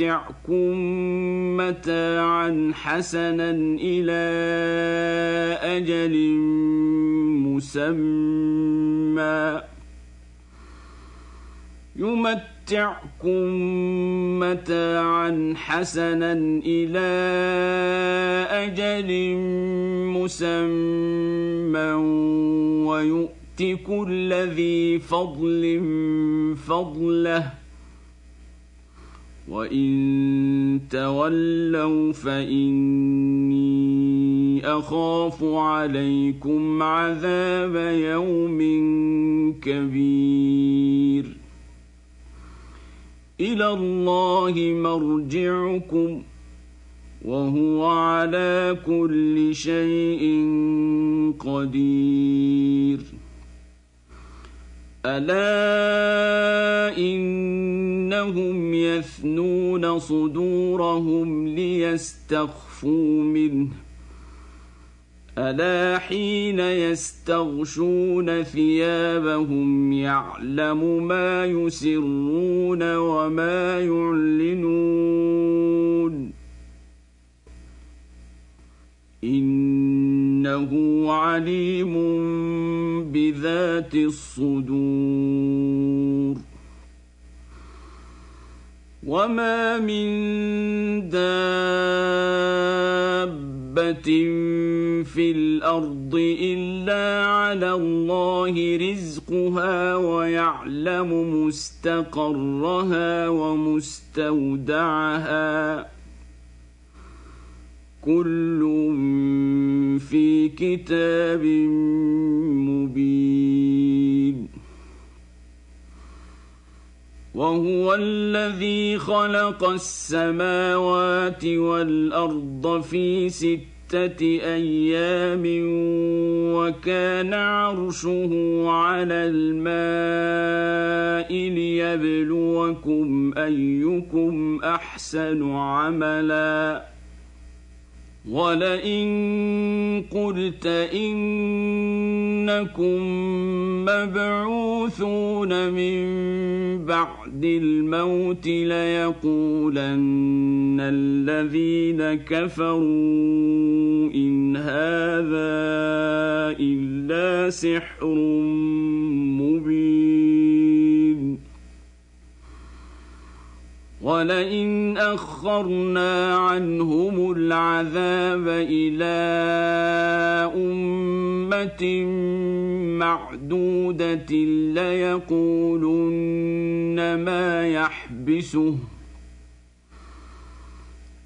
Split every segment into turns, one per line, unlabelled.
نُمَتِّعْكُم مَّتَاعًا حَسَنًا إِلَى أَجَلٍ مُّسَمًّى يمتعكم متاعا حسنا إلى أجل مسمى ويؤتك الذي فضل فضله وان تولوا فاني اخاف عليكم عذاب يوم كبير الى الله مرجعكم وهو على كل شيء قدير الا انهم يثنون صدورهم ليستخفوا منه الا حين يستغشون ثيابهم يعلم ما يسرون وما يعلنون انه عليم بذات الصدور وما من دابه في الارض الا على الله رزقها ويعلم مستقرها ومستودعها كل في كتاب مبين وهو الذي خلق السماوات والارض في سته أيام وكان عرشه على الماء ليبلوكم أيكم أحسن عملاً ولئن قلت انكم مبعوثون من بعد الموت ليقولن الذين كفروا ان هذا الا سحر مبين ولئن أخرنا عنهم العذاب إلى أمة معدودة ليقولن ما يحبسه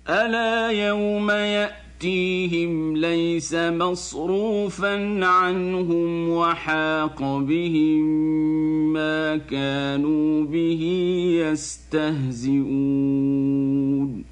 ألا يوم يأتي يأتيهم ليس مصروفا عنهم وحاق بهم ما كانوا به يستهزئون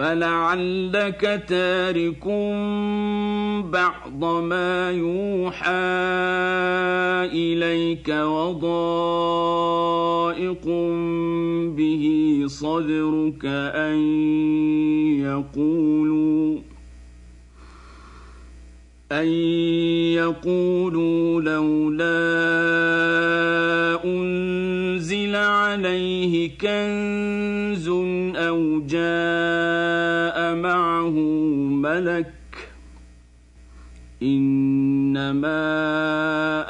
فلعلك تارك بعض ما يوحى اليك وضائق به صدرك ان يقولوا أن يقولوا لولا أنزل عليه كنز أو جاء لك انما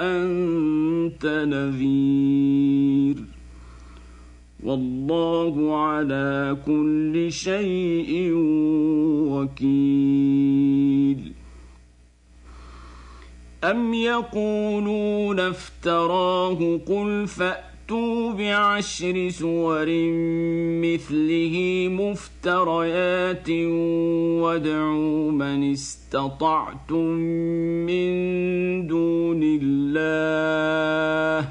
انت نذير والله على كل شيء وكيل ام يقولون افتراه قل فأ فأتوا بعشر سور مثله مفتريات وادعوا من استطعتم من دون الله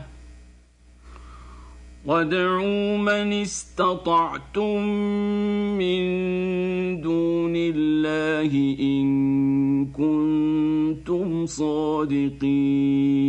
وادعوا من استطعتم من دون الله إن كنتم صادقين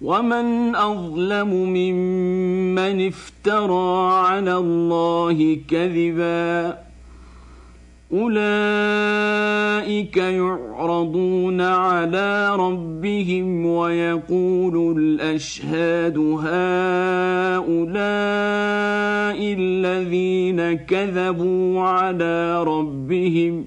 ومن اظلم ممن افترى على الله كذبا اولئك يعرضون على ربهم ويقول الاشهاد هؤلاء الذين كذبوا على ربهم ۖ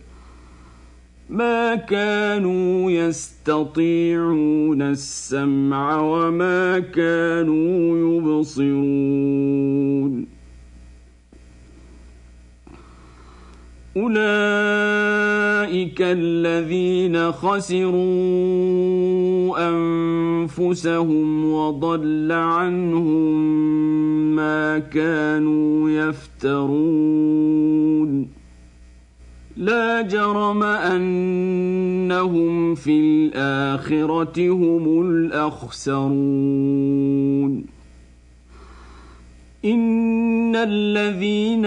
ما كانوا يستطيعون السمع وما كانوا يبصرون اولئك الذين خسروا انفسهم وضل عنهم ما كانوا يفترون لا جرم انهم في الاخره هم الاخسرون ان الذين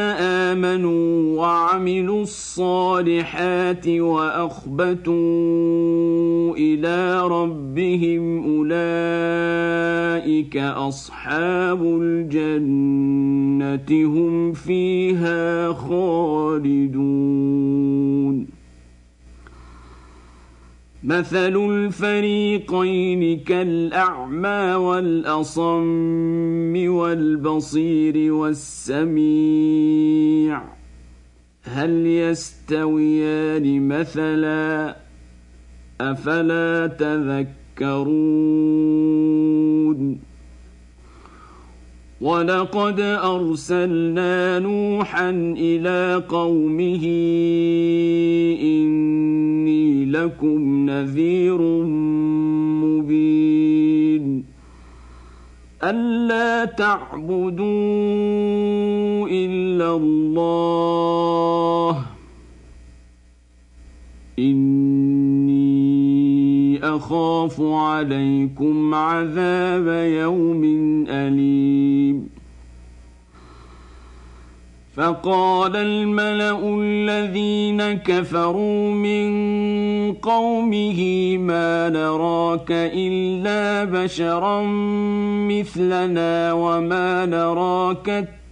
امنوا وعملوا الصالحات واخبتوا الى ربهم اولئك اصحاب الجنه هم فيها خالدون مثل الفريقين كالاعمى والاصم والبصير والسميع هل يستويان مثلا افلا تذكرون ولقد ارسلنا نوحا الى قومه اني لكم نذير مبين الا تعبدوا الا الله يخاف عليكم عذاب يوم أليم فقال الملأ الذين كفروا من قومه ما نراك إلا بشرا مثلنا وما نراك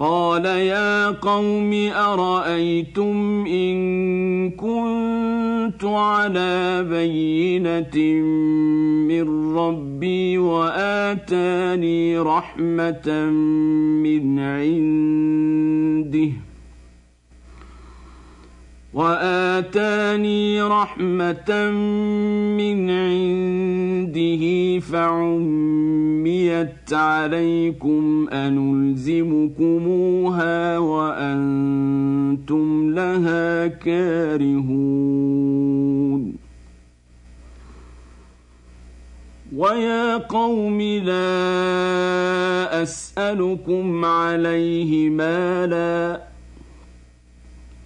قال يا قوم ارايتم ان كنت على بينه من ربي واتاني رحمه من عنده واتاني رحمه من عنده فعميت عليكم انلزمكموها وانتم لها كارهون ويا قوم لا اسالكم عليه مالا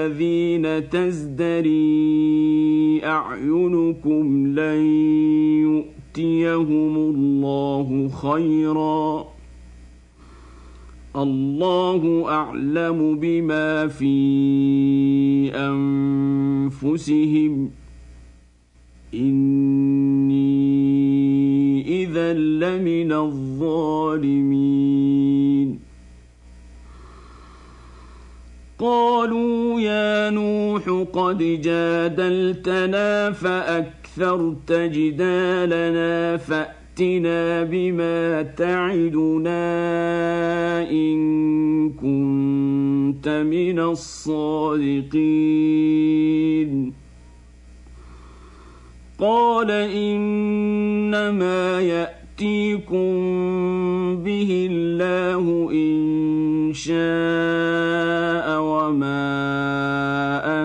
الذين تزدري اعينكم لن يؤتيهم الله خيرا الله اعلم بما في انفسهم اني اذا لمن الظالمين قالوا يا نوح قد جادلتنا فأكثرت جدالنا فأتنا بما تعدنا إن كنت من الصادقين قال إنما يأتيكم به الله إن شاء وما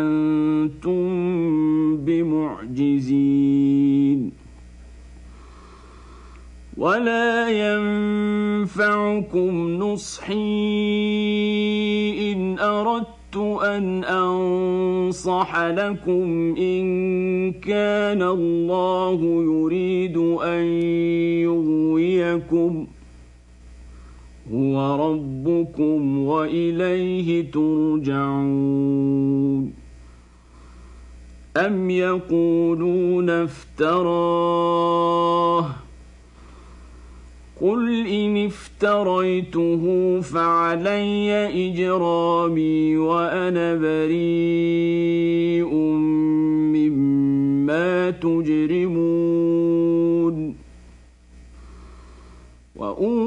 أنتم بمعجزين ولا ينفعكم نصحي إن أردت أن أنصح لكم إن كان الله يريد أن يغويكم ۖ هو ربكم واليه ترجعون ام يقولون افتراه قل ان افتريته فعلي اجرامي وانا بريء مما تجرمون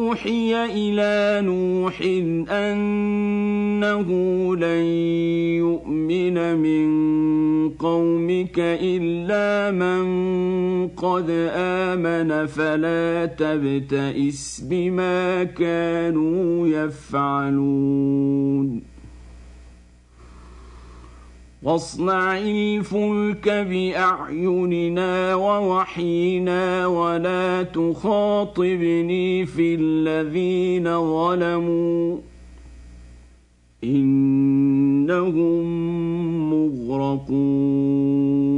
أوحي إلى نوح أنه لن يؤمن من قومك إلا من قد آمن فلا تبتئس بما كانوا يفعلون واصنع الفلك باعيننا ووحينا ولا تخاطبني في الذين ظلموا انهم مغرقون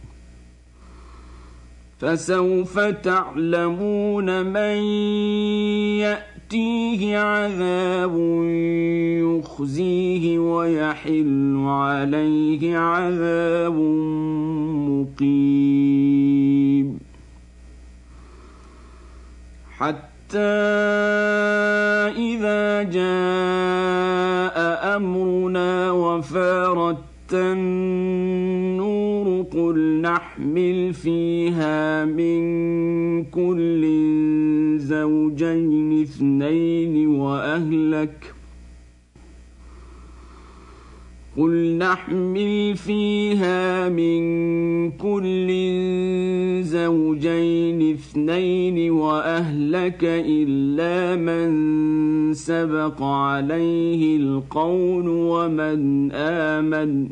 فسوف تعلمون من ياتيه عذاب يخزيه ويحل عليه عذاب مقيم حتى اذا جاء امرنا وفارت النور قل نحمل فيها من كل زوجين اثنين وأهلك قل نحمل فيها من كل زوجين اثنين وأهلك إلا من سبق عليه القول ومن آمن ۖ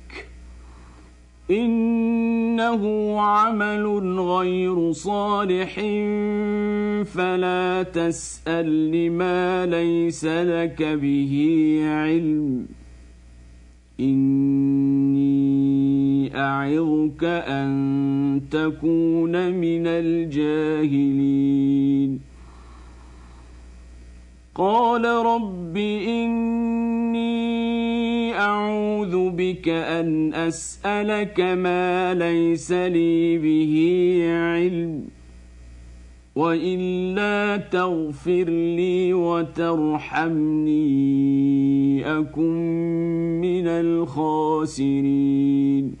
انه عمل غير صالح فلا تسال لما ليس لك به علم اني اعظك ان تكون من الجاهلين قال رب اني أعوذ بك أن أسألك ما ليس لي به علم وإلا تغفر لي وترحمني أكن من الخاسرين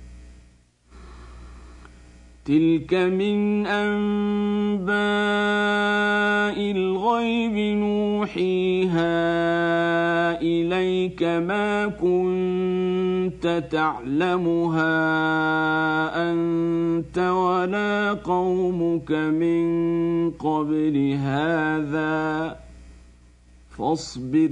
تلك من انباء الغيب نوحيها اليك ما كنت تعلمها انت ولا قومك من قبل هذا فاصبر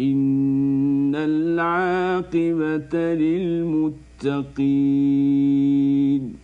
ان العاقبه للمتقين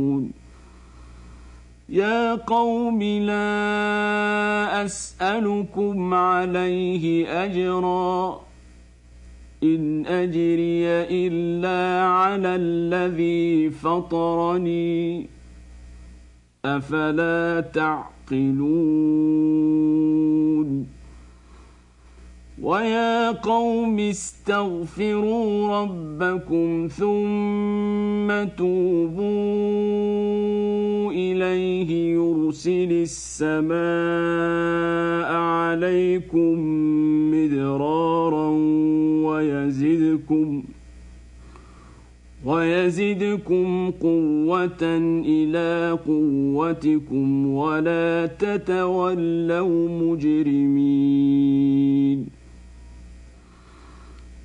يا قوم لا اسالكم عليه اجرا ان اجري الا على الذي فطرني افلا تعقلون ويا قوم استغفروا ربكم ثم توبوا اليه يرسل السماء عليكم مدرارا ويزدكم ويزدكم قوة إلى قوتكم ولا تتولوا مجرمين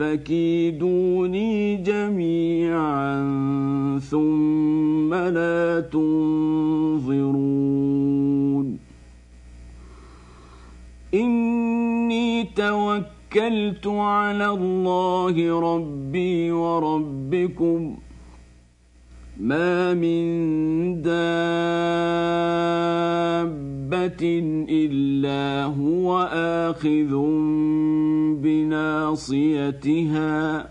فكيدوني جميعا ثم لا تنظرون اني توكلت على الله ربي وربكم ما من داب دابة إلا هو آخذ بناصيتها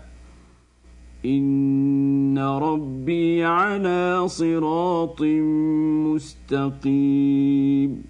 إن ربي على صراط مستقيم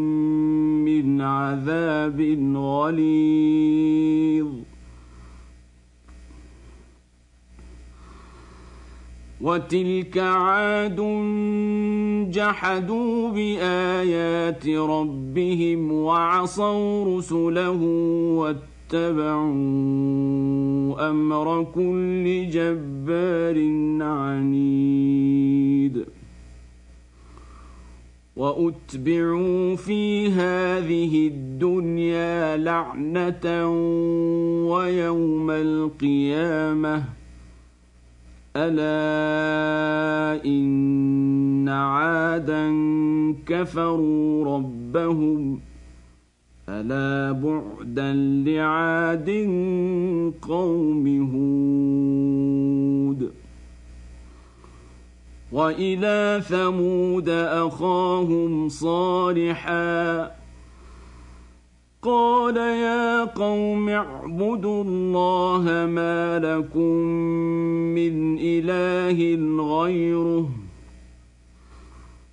من عذاب غليظ وتلك عاد جحدوا بايات ربهم وعصوا رسله واتبعوا امر كل جبار عنيد واتبعوا في هذه الدنيا لعنه ويوم القيامه الا ان عادا كفروا ربهم الا بعدا لعاد قوم هود والى ثمود اخاهم صالحا قال يا قوم اعبدوا الله ما لكم من اله غيره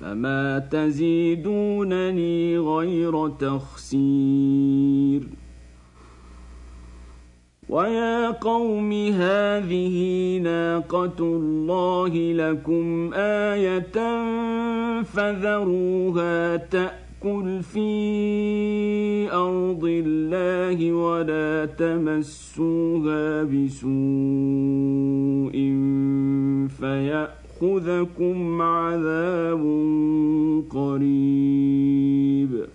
فما تزيدونني غير تخسير ويا قوم هذه ناقة الله لكم آية فذروها تأكل في أرض الله ولا تمسوها بسوء فيأكل ياخذكم عذاب قريب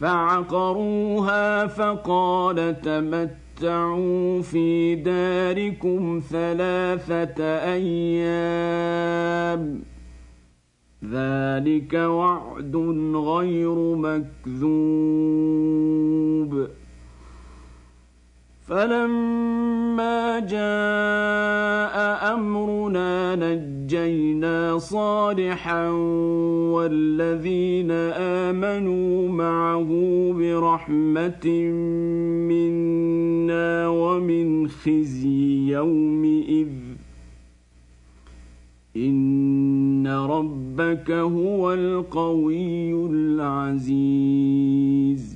فعقروها فقال تمتعوا في داركم ثلاثه ايام ذلك وعد غير مكذوب فلما جاء امرنا نجينا صالحا والذين امنوا معه برحمه منا ومن خزي يومئذ ان ربك هو القوي العزيز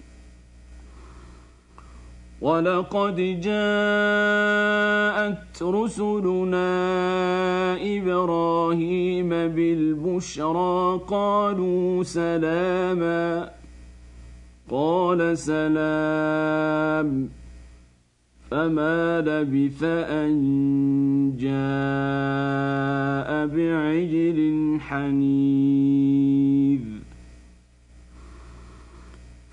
ولقد جاءت رسلنا ابراهيم بالبشرى قالوا سلاما قال سلام فما لبث ان جاء بعجل حنيذ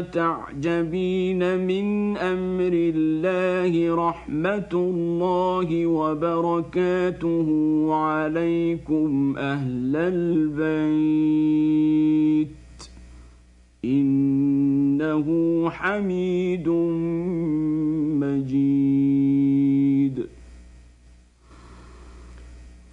تعجبين من امر الله رحمه الله وبركاته عليكم اهل البيت انه حميد مجيد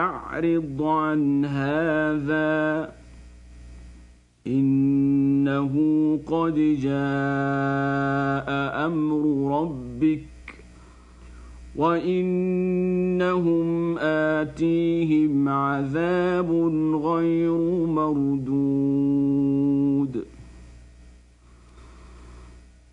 فأعرض عن هذا إنه قد جاء أمر ربك وإنهم آتيهم عذاب غير مردود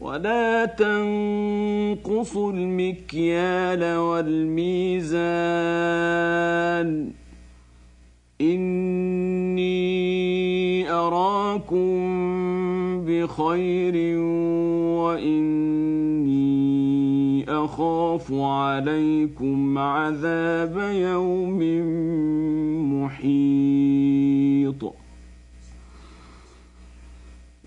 ولا تنقصوا المكيال والميزان اني اراكم بخير واني اخاف عليكم عذاب يوم محيط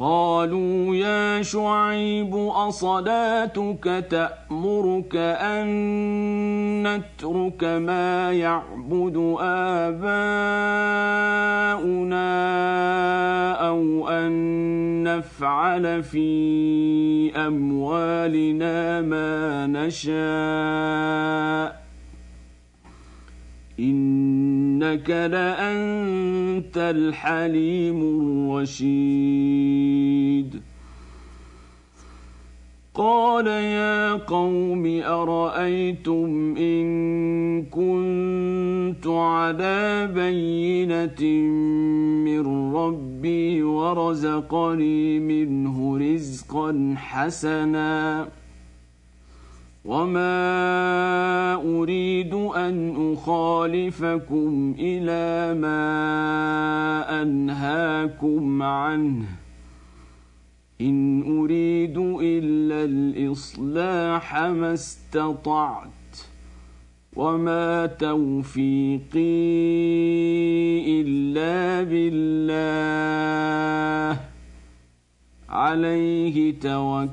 قالوا يا شعيب اصلاتك تامرك ان نترك ما يعبد اباؤنا او ان نفعل في اموالنا ما نشاء انك لانت الحليم الرشيد قال يا قوم ارايتم ان كنت على بينه من ربي ورزقني منه رزقا حسنا وما اريد ان اخالفكم الى ما انهاكم عنه ان اريد الا الاصلاح ما استطعت وما توفيقي الا بالله عليه توكل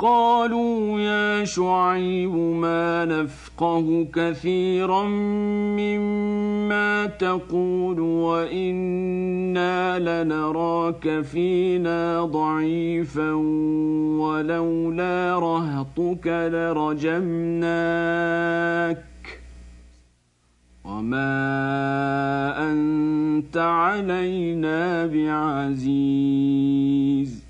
قالوا يا شعيب ما نفقه كثيرا مما تقول وانا لنراك فينا ضعيفا ولولا رهطك لرجمناك وما انت علينا بعزيز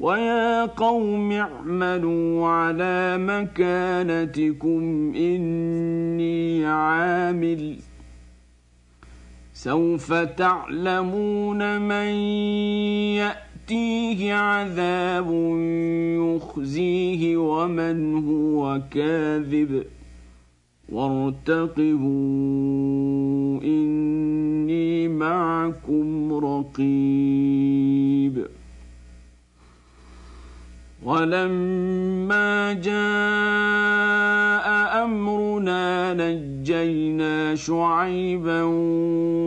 ويا قوم اعملوا على مكانتكم اني عامل سوف تعلمون من ياتيه عذاب يخزيه ومن هو كاذب وارتقبوا اني معكم رقيب ولما جاء امرنا نجينا شعيبا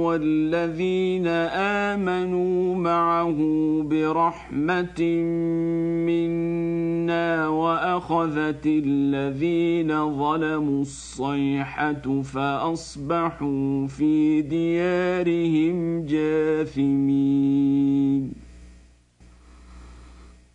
والذين امنوا معه برحمه منا واخذت الذين ظلموا الصيحه فاصبحوا في ديارهم جاثمين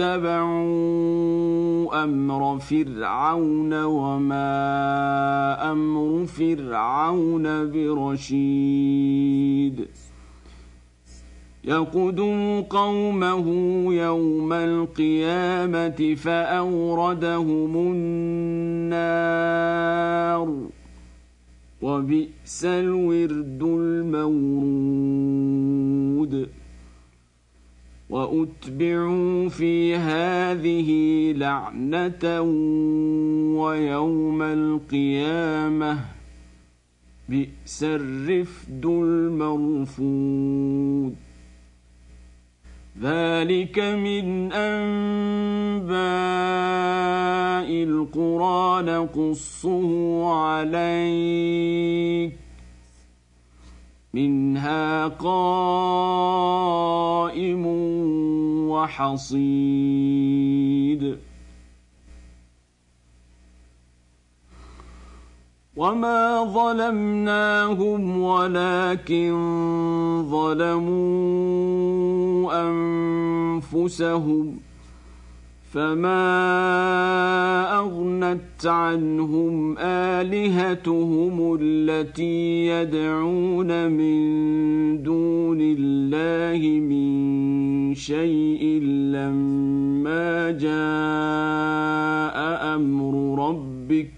اتبعوا امر فرعون وما امر فرعون برشيد يقدم قومه يوم القيامه فاوردهم النار وبئس الورد المورود واتبعوا في هذه لعنه ويوم القيامه بئس الرفد المرفود ذلك من انباء القران قصه عليك منها قائم وحصيد وما ظلمناهم ولكن ظلموا انفسهم فما اغنت عنهم الهتهم التي يدعون من دون الله من شيء لما جاء امر ربك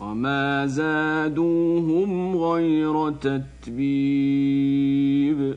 وما زادوهم غير تتبيب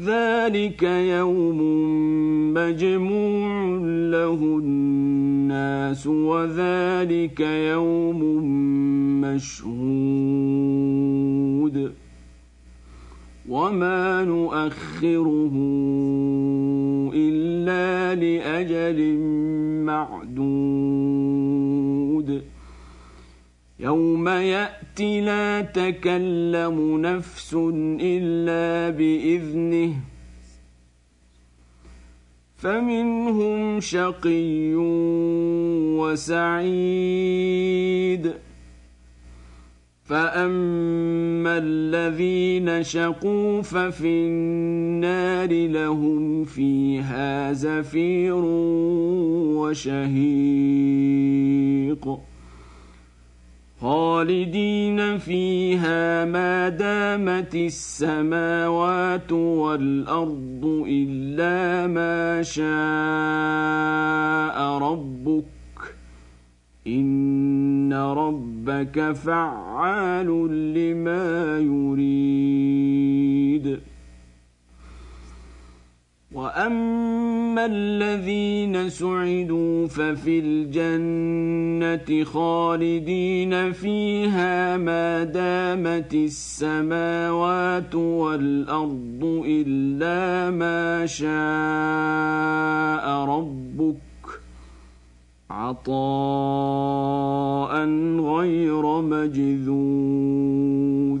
ذلك يوم مجموع له الناس وذلك يوم مشهود وما نؤخره الا لاجل معدود يوم ياتي لا تكلم نفس الا باذنه فمنهم شقي وسعيد فاما الذين شقوا ففي النار لهم فيها زفير وشهيق خالدين فيها ما دامت السماوات والارض الا ما شاء ربك ان ربك فعال لما يريد واما الذين سعدوا ففي الجنه خالدين فيها ما دامت السماوات والارض الا ما شاء ربك عطاء غير مجذوذ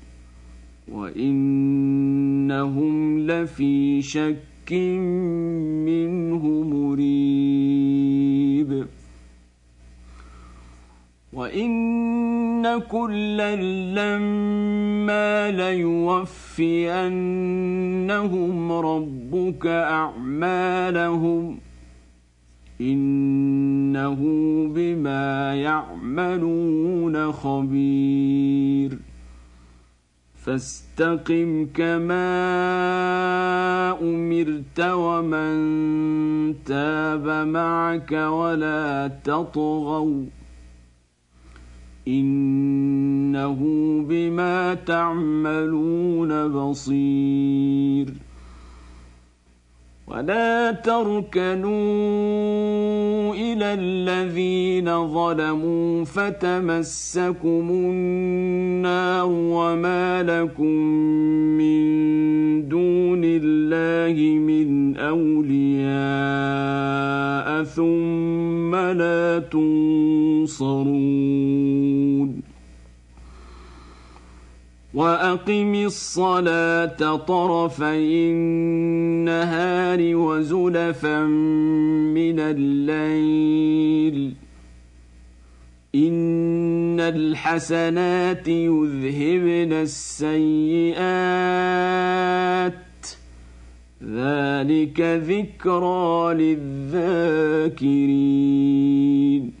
وانهم لفي شك منه مريب وان كلا لما ليوفينهم ربك اعمالهم انه بما يعملون خبير فاستقم كما امرت ومن تاب معك ولا تطغوا انه بما تعملون بصير ولا تركنوا الى الذين ظلموا فتمسكم النار وما لكم من دون الله من اولياء ثم لا تنصرون واقم الصلاه طرفي النهار وزلفا من الليل ان الحسنات يذهبن السيئات ذلك ذكرى للذاكرين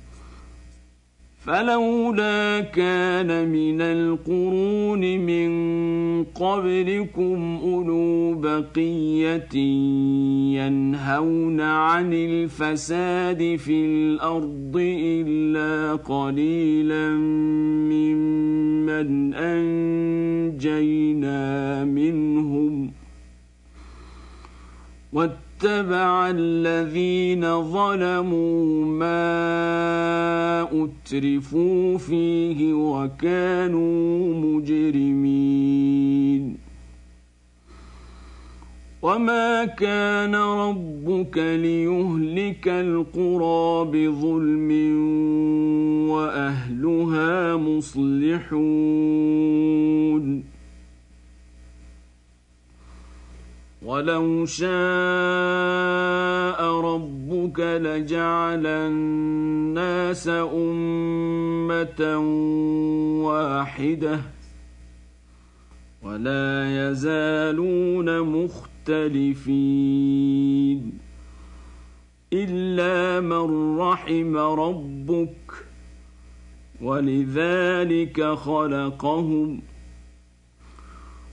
فلولا كان من القرون من قبلكم اولو بقيه ينهون عن الفساد في الارض الا قليلا ممن انجينا منهم اتبع الذين ظلموا ما اترفوا فيه وكانوا مجرمين وما كان ربك ليهلك القرى بظلم واهلها مصلحون ولو شاء ربك لجعل الناس امه واحده ولا يزالون مختلفين الا من رحم ربك ولذلك خلقهم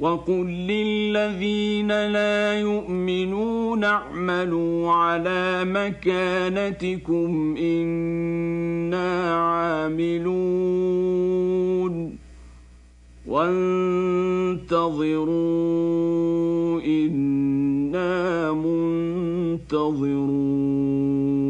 وقل للذين لا يؤمنون اعملوا على مكانتكم انا عاملون وانتظروا انا منتظرون